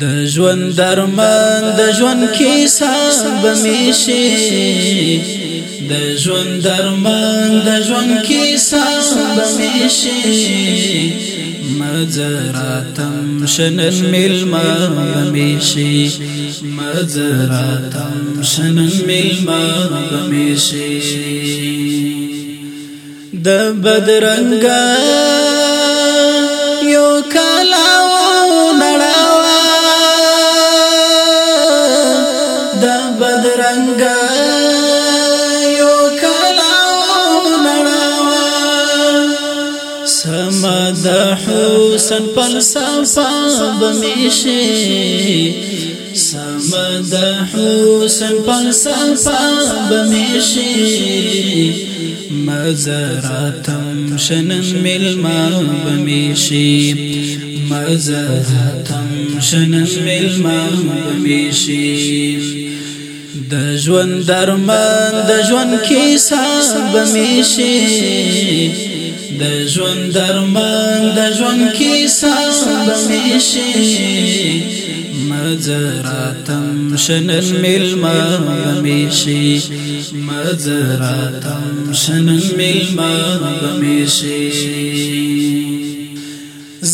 د ژوند درمن د ژوند کیسه بمیشي د ژوند درمن د ژوند کیسه بمیشي مزراتم شنن ملما بمیشي مزراتم شنن ملما بمیشي د بدرنګ سما د حسن فلسفه بمشي سما د حسن فلسفه بمشي مزراتم شنن ملما بمشي مزراتم شنن ملما بمشي د ژوند درمن د ژوند کې صاحب بمشي د ژوند درمان د ژوند کیسه د میشي مزراتم شنن ملما بمیشي مزراتم شنن ملما بمیشي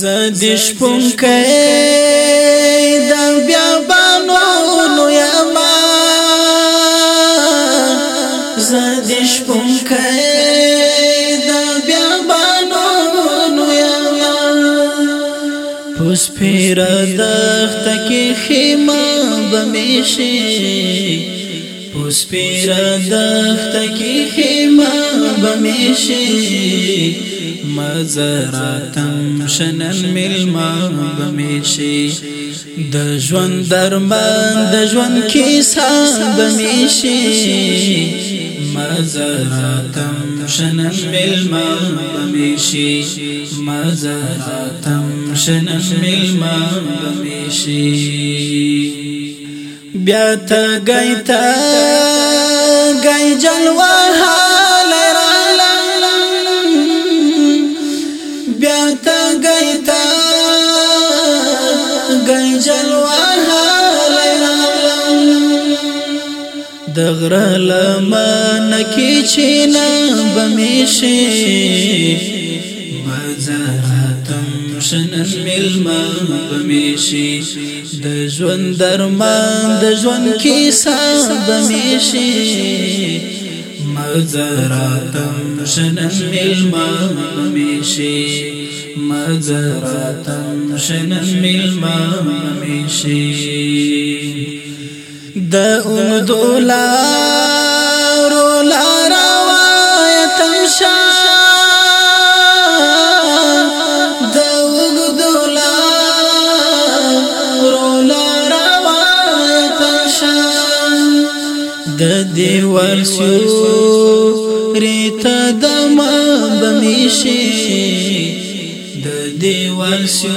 زدش پونکه د بیا بانو نو یما زدش پونکه اوس پیر دخت کې خیما بمشي اوس پیر دخت کې خیما بمشي مزراتم شنن ملما بمشي د ژوند درمان د ژوند کې صاحب بمشي مزراتم شنن ملما بمیشی مزراتم شنن ملما بمیشی بیا تا گئی تا د غره لمن کې چې نه بمشي مزاتم شنن ملما بمشي د ژوند درمان د ژوند کې صاحب بمشي مزراتم شنن ملما بمشي مزراتم شنن ملما بمشي د اومدو لارو لارا وایتم شا د اومدو لارو لارا وایتم شا د دیوال سو ریتا د ما بمشي د دیوال سو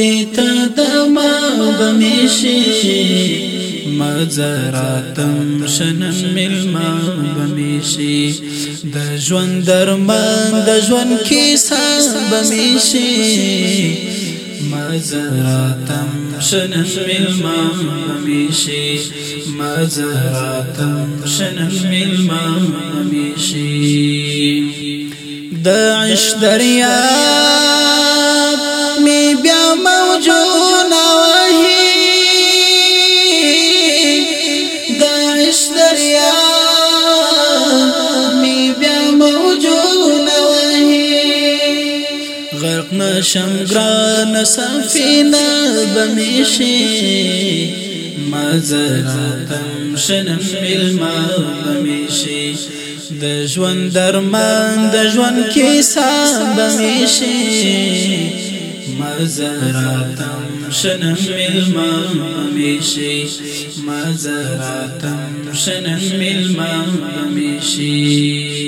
ریتا د ما بمشي زراتم شنم ملما بمیشي د ژوند درمان د ژوند کیسه بمیشي مزراتم شنم ملما بمیشي مزراتم شنم ملما بمیشي د عش دریا بشم گران سفینه بمیشی مزراتم شنم ملما بمیشی د ژوند درمان د ژوند کیسه بمیشی مزراتم شنم ملما بمیشی مزراتم شنم ملما بمیشی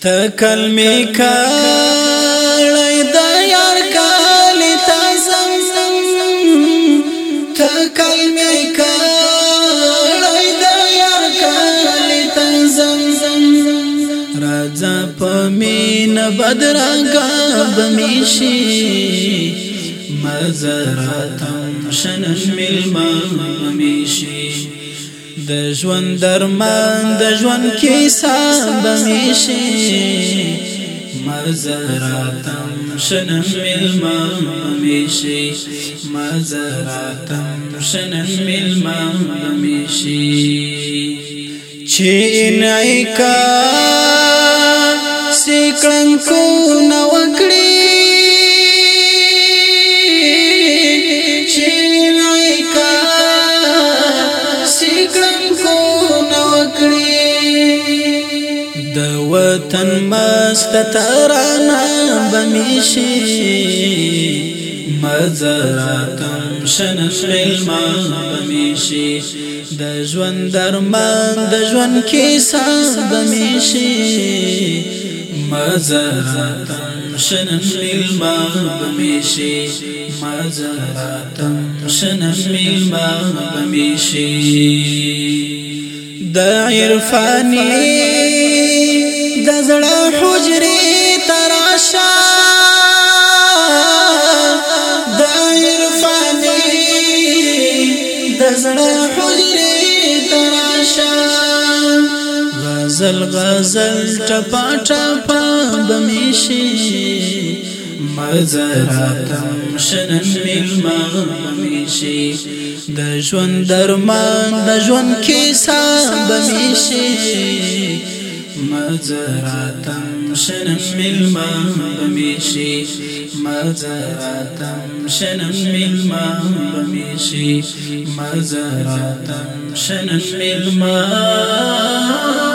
تکل میکا راځه په مینا بدرنګا بمیشي مزراتم شنن ملما بمیشي د ژوند درمان د ژوند کیسه بمیشي مزراتم شنن ملما بمیشي مزراتم شنن ملما بمیشي چین عکا سپي کړنکو نو وکړي د وطن مست ترانا بمیشي مزراتم شنش علما بمیشي د ژوند درمان د ژوند کیسه بمیشي مزراتم شنن ملما بمیشی مزراتم شنن ملما بمیشی دا عرفانی دا زڑا حجری تراشا دا عرفانی دا زڑا حجری تراشا غزل غزل ټپا ټپا زراتم شنن میل مغمیشی د ژوند درمان د ژوند کیسه بمیشی مزراتم شنن میل مغمیشی مزراتم شنن میل مغمیشی مزراتم شنن میل مغمیشی